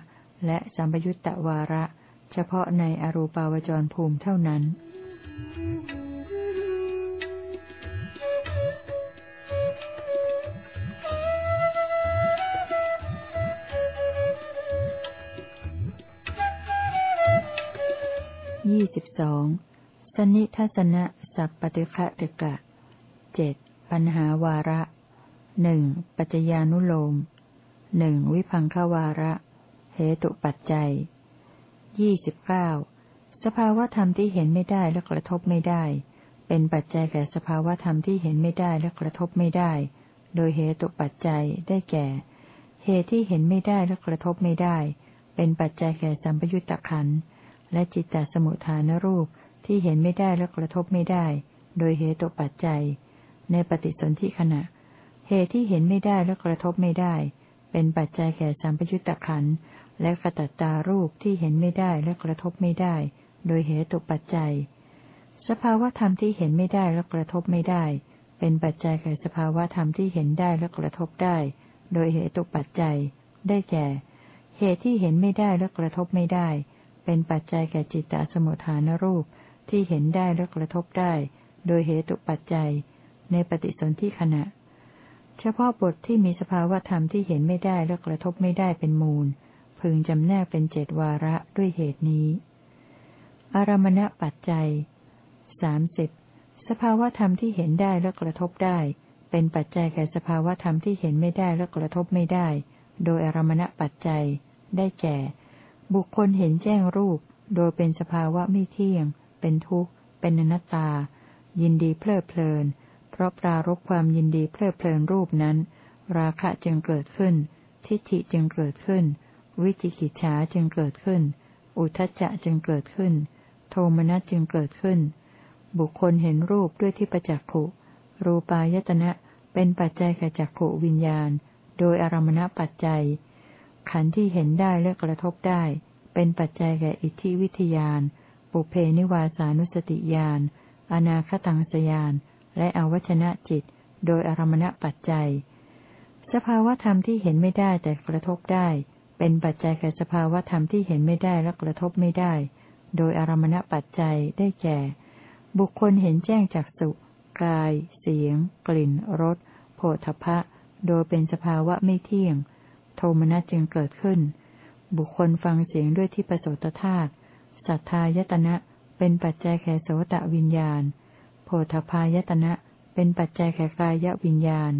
และสัมปยุตตวาระ เฉพาะในอรูปาวจรภูมิเท่านั้น ยี่สิบสองสนิทัศนะสัพปฏิฆะตกะเจ็ดปัญหาวาระหนึ่งปัจจญานุโลมหนึ่งวิพังควาระเหตุปัจจัยยี่สิบเก้าสภาวธรรมที่เห็นไม่ได้และกระทบไม่ได้ เป็นปัจจัยแก่สภาวธรรมที่เห็นไม่ได้และกระทบไม่ได้ โดยเหตุปัจจัยได้แก่ เหตุที่เห็นไม่ได้และกระทบไม่ได้ เป็นปัจจัยแก่สัมปยุตตะขัน และจิตตสมุทฐานรูปที่เห็นไม่ได้และกระทบไม่ได้ โดยเหตุปัจจัย ในปฏิสนธิขณะ เหตุที่เห็นไม่ได้และกระทบไม่ได้ เป็นปัจจัยแก่สัมปยุตตะขันและกระตัตตารูปที่เห็นไม่ได้และกระทบไม่ได้ โดยเหตุปัจจัย สภาวธรรมที่เห็นไม่ได้และกระทบไม่ได้ เป็นปัจจัยแก่สภาวธรรมที่เห็นได้และกระทบได้ โดยเหตุปัจจัย ได้แก่ เหตุที่เห็นไม่ได้และกระทบไม่ได้ เป็นปัจจัยแก่จิตตสมุทฐานรูปที่เห็นได้และกระทบได้ โดยเหตุปัจจัย ในปฏิสนธิขณะ เฉพาะบทที่มีสภาวธรรมที่เห็นไม่ได้และกระทบไม่ได้เป็นมูล พึงจำแนกเป็นเจดวาระด้วยเหตุนี้ อารมณปัจจัยสามสิบสภาวธรรมที่เห็นได้และกระทบได้ เป็นปัจจัยแก่สภาวธรรมที่เห็นไม่ได้และกระทบไม่ได้ โดยอารมณปัจจัย ได้แก่ บุคคลเห็นแจ้งรูป โดยเป็นสภาวะไม่เที่ยง เป็นทุกข์ เป็นอนัตตา ยินดีเพลิดเพลิน เพราะปรารบความยินดีเพลิดเพลินรูปนั้น ราคะจึงเกิดขึ้น ทิฏฐิจึงเกิดขึ้น วิจิกิจฉาจึงเกิดขึ้น อุทจจะจึงเกิดขึ้น โทมนัสจึงเกิดขึ้น บุคคลเห็นรูปด้วยที่ประจักขุรูปายตนะเป็นปัจจัยแก่จักขุวิญญาณ โดยอารมณปัจจัย ขันธ์ที่เห็นได้และกระทบได้ เป็นปัจจัยแก่อิทธิวิทยาน ปุเพนิวาสานุสติญาณ อนาคตังสยาน และอวัชนะจิต โดยอารมณปัจจัย สภาวธรรมที่เห็นไม่ได้แต่กระทบได้ เป็นปัจจัยแก่สภาวธรรมที่เห็นไม่ได้และกระทบไม่ได้ โดยอารมณปัจจัยได้แก่ บุคคลเห็นแจ้งจากสุกาย เสียง กลิ่น รส โผฏฐะโดยเป็นสภาวะไม่เที่ยง โทมนัสจึงเกิดขึ้น บุคคลฟังเสียงด้วยที่ประสตธาตุสัทธายตนะ เป็นปัจจัยแก่โสตวิญญาณ โพธพายตนะ เป็นปัจจัยแก่กายวิญญาณ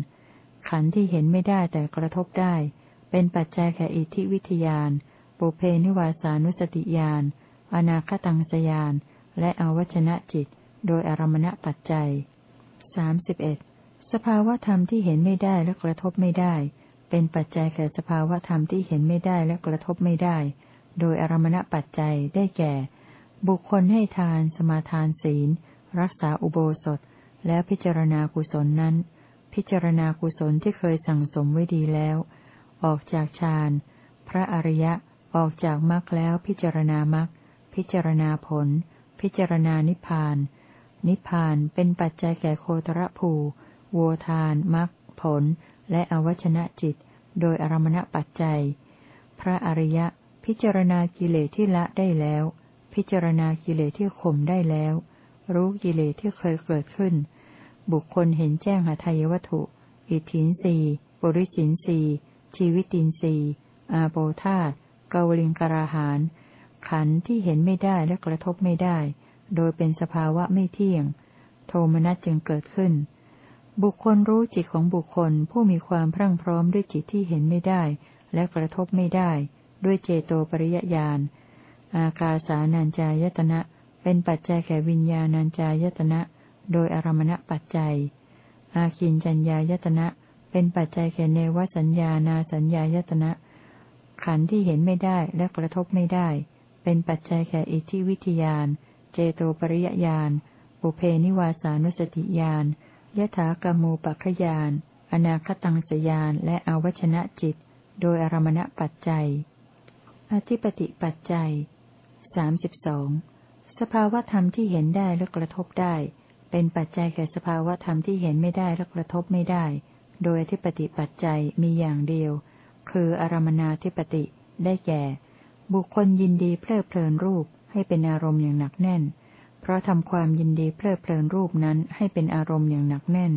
ขันธ์ที่เห็นไม่ได้แต่กระทบได้ เป็นปัจจัยแก่อิทธิวิทยานปุเพนิวาสานุสติญาณอนาคตังสยาน และอวัชนะจิต โดยอารมณปัจจัยสาสิบเอ็ดสภาวธรรมที่เห็นไม่ได้และกระทบไม่ได้ เป็นปัจจัยแก่สภาวธรรมที่เห็นไม่ได้และกระทบไม่ได้ โดยอารมณปัจจัยได้แก่ บุคคลให้ทาน สมาทานศีล รักษาอุโบสถ แล้วพิจารณากุศลนั้น พิจารณากุศลที่เคยสั่งสมไว้ดีแล้ว ออกจากฌานพระอริยะออกจากมรรคแล้วพิจารณามรรคพิจารณาผล พิจารณานิพพาน นิพพานเป็นปัจจัยแก่โคตรภูโวทานมรรคผล และอวัชนะจิต โดยอารมณปัจจัย พระอริยะ พิจารณากิเลสที่ละได้แล้ว พิจารณากิเลสที่ข่มได้แล้ว รู้กิเลสที่เคยเกิดขึ้น บุคคลเห็นแจ้งหาทายวัตถุ อิทินสีปุริสินสีชีวิตินสีอาโปธาตกวลิงกราหาน ขันธ์ที่เห็นไม่ได้และกระทบไม่ได้ โดยเป็นสภาวะไม่เที่ยง โทมนัสจึงเกิดขึ้น บุคคลรู้จิตของบุคคลผู้มีความพรั่งพร้อมด้วยจิตที่เห็นไม่ได้ และกระทบไม่ได้ ด้วยเจโตปริยญาณ อากาสานัญจายตนะ เป็นปัจจัยแก่วิญญาณัญจายตนะ โดยอารมณปัจจัย อาคินจัญญายตนะ เป็นปัจจัยแก่เนวสัญญานาสัญญายตนะ ขันธ์ที่เห็นไม่ได้และกระทบไม่ได้ เป็นปัจจัยแก่อิทธิวิทยาน เจโตปริยญาณ ปุเพนิวาสานุสติญาณ ยถากรรมูปัคยาน อนาคตังสยาน และอวชนะจิต โดยอารมณปัจจัย อธิปติปัจจัยสามสิบสองสภาวธรรมที่เห็นได้และกระทบได้ เป็นปัจจัยแก่สภาวธรรมที่เห็นไม่ได้และกระทบไม่ได้ โดยอธิปติปัจจัยมีอย่างเดียว คืออารมนาธิปติได้แก่ บุคคลยินดีเพลิดเพลินรูปให้เป็นอารมณ์อย่างหนักแน่น เพราะทำความยินดีเพลิดเพลินรูปนั้นให้เป็นอารมณ์อย่างหนักแน่น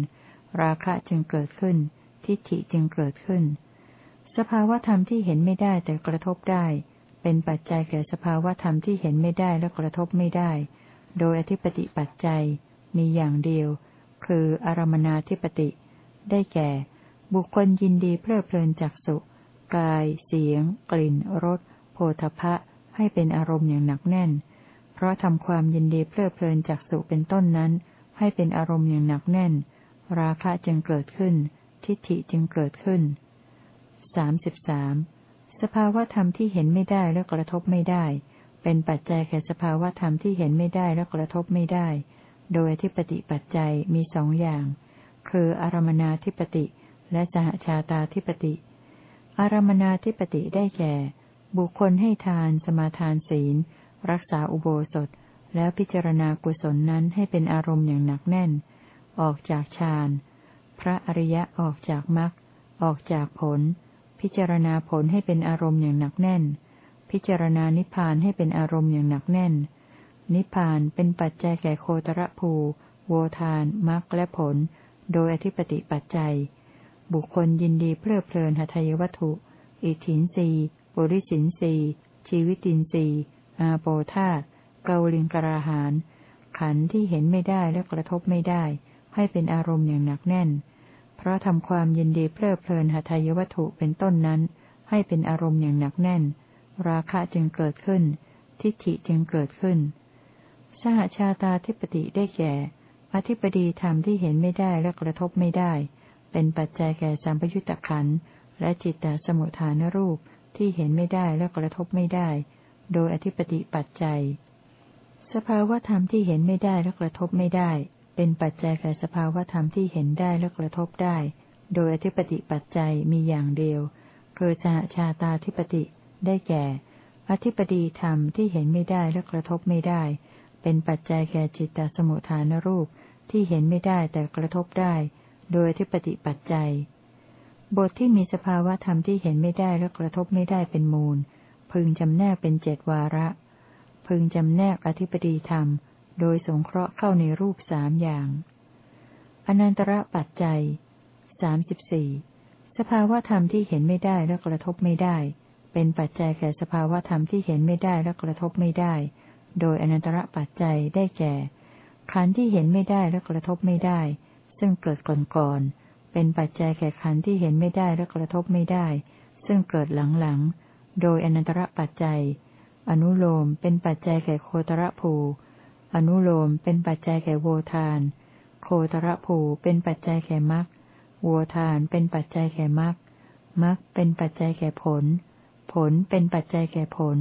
ราคะจึงเกิดขึ้น ทิฏฐิจึงเกิดขึ้น สภาวธรรมที่เห็นไม่ได้แต่กระทบได้ เป็นปัจจัยแก่สภาวธรรมที่เห็นไม่ได้และกระทบไม่ได้ โดยอธิปติปัจจัย มีอย่างเดียว คืออารมนาธิปติ ได้แก่ บุคคลยินดีเพลิดเพลินจากสุกาย เสียง กลิ่น รสโพธพะให้เป็นอารมณ์อย่างหนักแน่น เพราะทำความยินดีเพลิดเพลินจากสุเป็นต้นนั้น ให้เป็นอารมณ์อย่างหนักแน่น ราคะจึงเกิดขึ้น ทิฏฐิจึงเกิดขึ้นสามสิบสามสภาวธรรมที่เห็นไม่ได้และกระทบไม่ได้ เป็นปัจจัยแก่สภาวธรรมที่เห็นไม่ได้และกระทบไม่ได้ โดยที่ปฏิปัจจัยมีสองอย่าง คืออารมนาธิปติ และสหชาตาธิปติ อารมนาธิปติได้แก่ บุคคลให้ทาน สมาทานศีล รักษาอุโบสถ แล้วพิจารณากุศลนั้นให้เป็นอารมณ์อย่างหนักแน่น ออกจากฌาน พระอริยะออกจากมรรค ออกจากผล พิจารณาผลให้เป็นอารมณ์อย่างหนักแน่น พิจารณานิพพานให้เป็นอารมณ์อย่างหนักแน่น นิพพานเป็นปัจจัยแก่โคตรภู โวทาน มรรคและผล โดยอธิปติปัจจัย บุคคลยินดีเพลิดเพลินหทัยวัตถุ อิทธินรีปุริสินรีชีวิตินรี อาโปธาเกาลิงกราหาน ขันที่เห็นไม่ได้และกระทบไม่ได้ ให้เป็นอารมณ์อย่างหนักแน่น เพราะทำความยินดีเพลิดเพลินหาทายวัตถุเป็นต้นนั้น ให้เป็นอารมณ์อย่างหนักแน่น ราคะจึงเกิดขึ้น ทิฏฐิจึงเกิดขึ้น สหชาตาธิปติได้แก่ อธิปดีธรรมที่เห็นไม่ได้และกระทบไม่ได้ เป็นปัจจัยแก่สัมปยุตตะขันและจิตตสมุทฐานรูปที่เห็นไม่ได้และกระทบไม่ได้ โดยอธิปติปัจจัย สภาวธรรมที่เห็นไม่ได้และกระทบไม่ได้ เป็นปัจจัยแก่สภาวธรรมที่เห็นได้และกระทบได้ โดยอธิปติปัจจัยมีอย่างเดียวคือสหชาตาธิปติได้แก่ อธิปดีธรรมที่เห็นไม่ได้และกระทบไม่ได้ เป็นปัจจัยแก่จิตตสมุทฐานรูปที่เห็นไม่ได้แต่กระทบได้ โดยอธิปติปัจจัย บทที่มีสภาวธรรมที่เห็นไม่ได้และกระทบไม่ได้เป็นมูล พึงจำแนกเป็นเจดวาระ พึงจำแนกอธิปดีธรรม โดยสงเคราะห์เข้าในรูปสามอย่าง อนันตระปัจจัยสามสิบสี่สภาวธรรมที่เห็นไม่ได้และกระทบไม่ได้ เป็นปัจจัยแก่สภาวธรรมที่เห็นไม่ได้และกระทบไม่ได้ โดยอนันตระปัจจัยได้แก่ ขันธ์ที่เห็นไม่ได้และกระทบไม่ได้ ซึ่งเกิดก่อนก่อนเป็นปัจจัยแก่ขันธ์ที่เห็นไม่ได้และกระทบไม่ได้ ซึ่งเกิดหลังๆ โดยอนันตระปัจจัย อนุโลมเป็นปัจจัยแก่โคตรภู อนุโลมเป็นปัจจัยแก่โวทาน โคตรภูเป็นปัจจัยแก่มรรคโวทานเป็นปัจจัยแก่มรรคมรรคเป็นปัจจัยแก่ผล ผลเป็นปัจจัยแก่ผล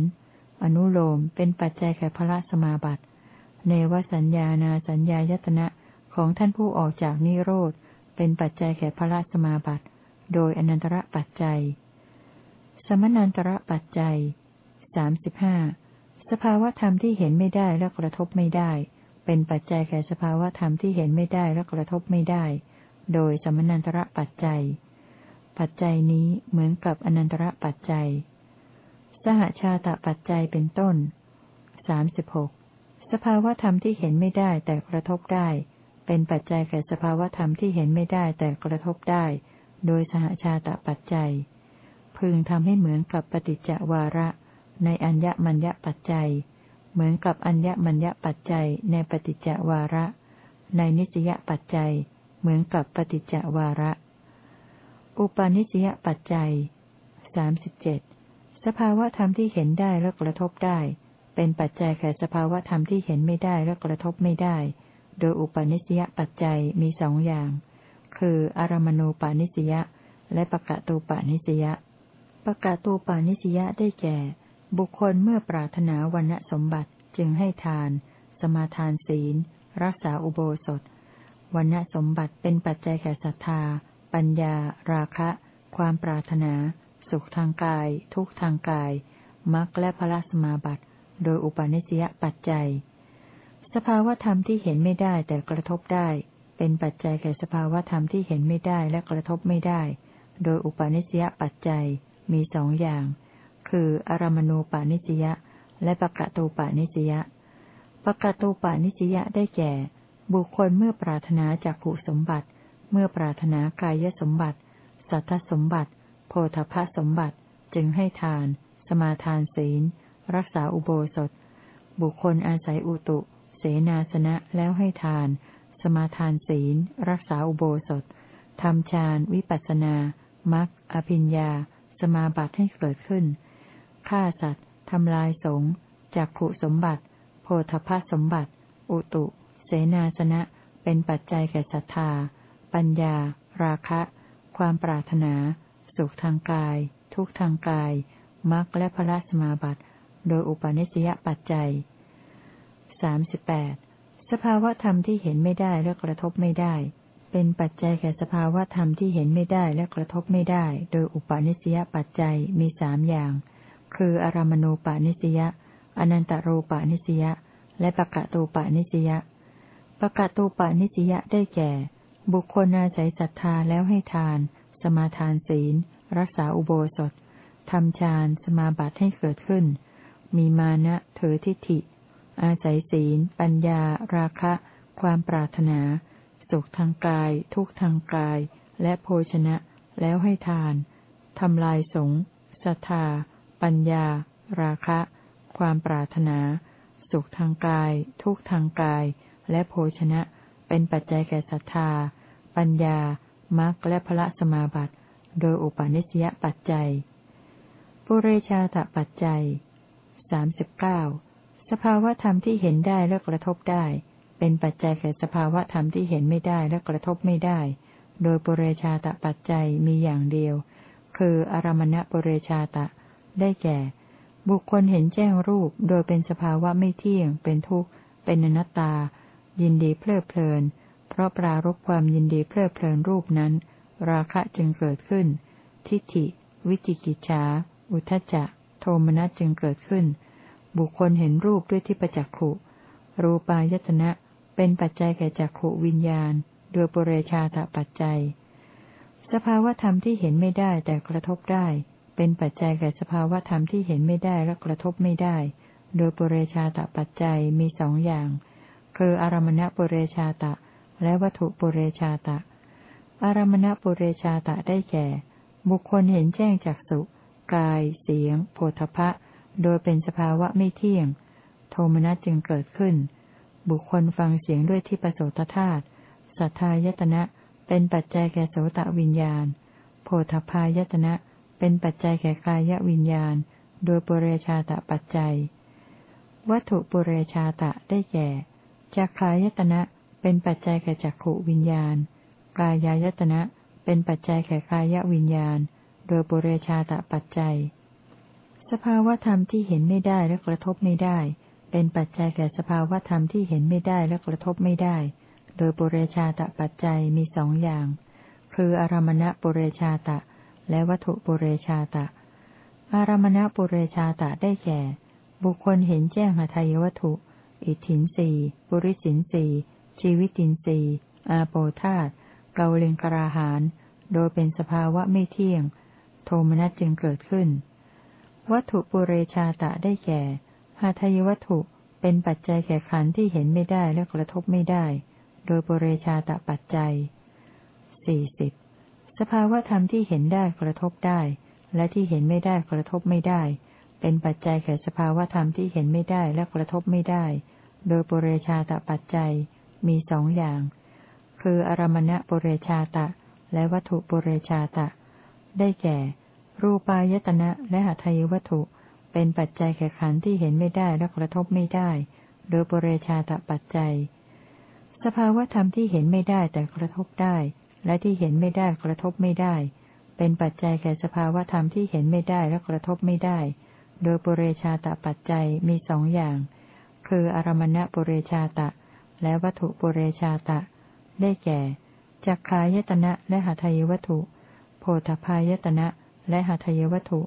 อนุโลมเป็นปัจจัยแก่พระสมาบัติ เนวสัญญานาสัญญายตนะของท่านผู้ออกจากนิโรธ เป็นปัจจัยแก่พระสมาบัติ โดยอนันตระปัจจัย มนันตระปัจจัยสามสิบห้าสภาวธรรมที่เห็นไม่ได้และกระทบไม่ได้ เป็นปัจจัยแก่สภาวธรรมที่เห็นไม่ได้และกระทบไม่ได้ โดยสมนันตระปัจจัย ปัจจัยนี้เหมือนกับอนันตระปัจจัย สหชาตปัจจัยเป็นต้นสามสิบหกสภาวธรรมที่เห็นไม่ได้แต่กระทบได้ เป็นปัจจัยแก่สภาวธรรมที่เห็นไม่ได้แต่กระทบได้ โดยสหชาตปัจจัย พึงทำให้เหมือนกับปฏิจจวาระ ในอัญญมัญญปัจจัย เหมือนกับอัญญมัญญปัจจัยในปฏิจจวาระ ในนิสยปัจจัย เหมือนกับปฏิจจวาระ อุปาณิสยปัจจัยสามสิบเจ็ดสภาวะธรรมที่เห็นได้และกระทบได้ เป็นปัจจัยแก่สภาวะธรรมที่เห็นไม่ได้และกระทบไม่ได้ โดยอุปาณิสยปัจจัยมีสองอย่าง คืออารมณูปาณิสยาและปะกะตูปาณิสยา ประกะตูปาณิสยาได้แก่ บุคคลเมื่อปรารถนาวันสมบัติจึงให้ทาน สมาทานศีล รักษาอุโบสถวันสมบัติเป็นปัจจัยแก่ศรัทธา ปัญญา ราคะ ความปรารถนา สุขทางกาย ทุกทางกายมรรคและพระสมาบัติ โดยอุปาณิสยปัจจัย สภาวธรรมที่เห็นไม่ได้แต่กระทบได้ เป็นปัจจัยแก่สภาวธรรมที่เห็นไม่ได้และกระทบไม่ได้ โดยอุปาณิสยปัจจัย มีสองอย่าง คืออารมณูปานิสยาและปะกะตูปานิสยาปะกะตูปานิสยาได้แก่ บุคคลเมื่อปรารถนาจากผูสมบัติ เมื่อปรารถนากายสมบัติ สัทธสมบัติ โพธพสมบัติ จึงให้ทาน สมาทานศีล รักษาอุโบสถ บุคคลอาศัยอุตุ เสนาสนะแล้วให้ทาน สมาทานศีล รักษาอุโบสถทำฌาน วิปัสนา มัคอภิญญา สมาบัติให้เกิดขึ้น ฆ่าสัตว์ทำลายสงจักขุสมบัติ โพธพสมบัติ อุตุ เสนาสนะ เป็นปัจจัยแก่ศรัทธา ปัญญา ราคะ ความปรารถนา สุขทางกาย ทุกทางกายมรรคและพระสมาบัติ โดยอุปาณิสยปัจจัยสาสิบแปดสภาวะธรรมที่เห็นไม่ได้และกระทบไม่ได้ เป็นปัจจัยแก่สภาวธรรมที่เห็นไม่ได้และกระทบไม่ได้ โดยอุปาณิสยปัจจัยมีสามอย่าง คืออารามณูปาณิสยาอนันตรูปาณิสยาและปะกะตูปาณิสยาปะกะตูปาณิสยาได้แก่ บุคคลอาศัยศรัทธาแล้วให้ทาน สมาทานศีล รักษาอุโบสถทำฌานสมาบัติให้เกิดขึ้น มีมานะเถอทิฏฐิ อาศัยศีล ปัญญา ราคะ ความปรารถนา สุขทางกาย ทุกทางกาย และโภชนะ แล้วให้ทาน ทำลายสงศรัทธา ปัญญา ราคะ ความปรารถนา สุขทางกาย ทุกทางกาย และโภชนะ เป็นปัจจัยแก่ศรัทธา ปัญญามรรคและพระสมาบัติ โดยอุปาณิสยปัจจัย ปุเรชาตปัจจัยสามสิบเก้าสภาวธรรมที่เห็นได้และกระทบได้ เป็นปัจจัยแก่สภาวะธรรมที่เห็นไม่ได้และกระทบไม่ได้ โดยปุเรชาตะปัจจัยมีอย่างเดียว คืออารมณปุเรชาตะ ได้แก่ บุคคลเห็นแจ้งรูปโดยเป็นสภาวะไม่เที่ยง เป็นทุกข์ เป็นอนัตตา ยินดีเพลิดเพลิน เพราะปรารบความยินดีเพลิดเพลินรูปนั้น ราคะจึงเกิดขึ้น ทิฏฐิ วิจิกิจฉาอุทจจะ โทมนัสจึงเกิดขึ้น บุคคลเห็นรูปด้วยที่ประจักขุรูปายตนะ เป็นปัจจัยแก่จักขวิญญาณ โดยปุเรชาตปัจจัย สภาวธรรมที่เห็นไม่ได้แต่กระทบได้ เป็นปัจจัยแก่สภาวธรรมที่เห็นไม่ได้และกระทบไม่ได้ โดยปุเรชาตปัจจัยมีสองอย่าง คืออารมณปุเรชาตะ และวัตถุปุเรชาตะ อารมณปุเรชาตะได้แก่ บุคคลเห็นแจ้งจากสุกาย เสียงโผฏฐะโดยเป็นสภาวะไม่เที่ยง โทมนัสจึงเกิดขึ้น บุคคลฟังเสียงด้วยที่ประโสตธาตุสัทธายตนะ เป็นปัจจัยแก่โสตวิญญาณ โพธพายตนะ เป็นปัจจัยแก่กายวิญญาณ โดยปุเรชาตะปัจจัย วัตถุปุเรชาตะได้แก่จักขายตนะ เป็นปัจจัยแก่จักขวิญญาณ กายายตนะ เป็นปัจจัยแก่กายวิญญาณ โดยปุเรชาตปัจจัย สภาวธรรมที่เห็นไม่ได้และกระทบไม่ได้ เป็นปัจจัยแก่สภาวธรรมที่เห็นไม่ได้และกระทบไม่ได้ โดยปุเรชาตปัจจัยมีสองอย่าง คืออารมณะปุเรชาตะ และวัตถุปุเรชาตะ อารมณะปุเรชาตะได้แก่ บุคคลเห็นแจ้งหทายวัตถุ อิทธินสีปุริสินสีชีวิตินสีอาโปธาตเกาเลงกราหานโดยเป็นสภาวะไม่เที่ยง โทมนัสจึงเกิดขึ้น วัตถุปุเรชาตะได้แก่ หาทายวัตถุเป็นปัจจัยแก่ขันที่เห็นไม่ได้และกระทบไม่ได้ โดยปุเรชาตะปัจจัยสี่สิบสภาวธรรมที่เห็นได้กระทบได้ และที่เห็นไม่ได้กระทบไม่ได้ เป็นปัจจัยแก่สภาวธรรมที่เห็นไม่ได้และกระทบไม่ได้ โดยปุเรชาตะปัจจัยมีสองอย่าง คืออารมณปุเรชาตะ และวัตถุปุเรชาตะ ได้แก่ รูปายตนะและหัยวัตถุ เป็นปัจจัยแก่ขันที่เห็นไม่ได้และกระทบไม่ได้ โดยบริชาตปัจจัย สภาวธรรมที่เห็นไม่ได้แต่กระทบได้ และที่เห็นไม่ได้กระทบไม่ได้ เป็นปัจจัยแก่สภาวธรรมที่เห็นไม่ได้และกระทบไม่ได้ โดยปุเรชาตปัจจัยมีสองอย่าง คืออารมณปุเรชาตะ และวัตถุปุเรชาตะ ได้แก่จักขายตนะและหัตถยวัตถุ โพธพายตนะและหาทายวัตถุ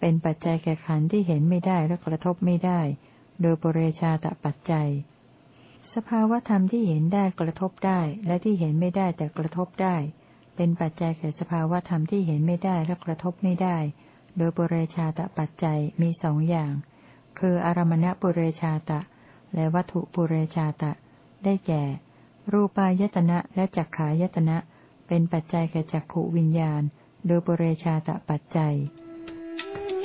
เป็นปัจจัยแก่ขันที่เห็นไม่ได้และกระทบไม่ได้ โดยปเรชาตปัจจัย สภาวธรรมที่เห็นได้กระทบได้และที่เห็นไม่ได้แต่กระทบได้ เป็นปัจจัยแก่สภาวธรรมที่เห็นไม่ได้และกระทบไม่ได้ โดยปุเรชาตปัจจัยมีสองอย่าง คืออารมณปุเรชาตะ และวัตถุปุเรชาตะ ได้แก่ รูปายตนะและจักขายตนะ เป็นปัจจัยแก่จักขวิญญาณ โดยปุเรชาตปัจจัย Thank you.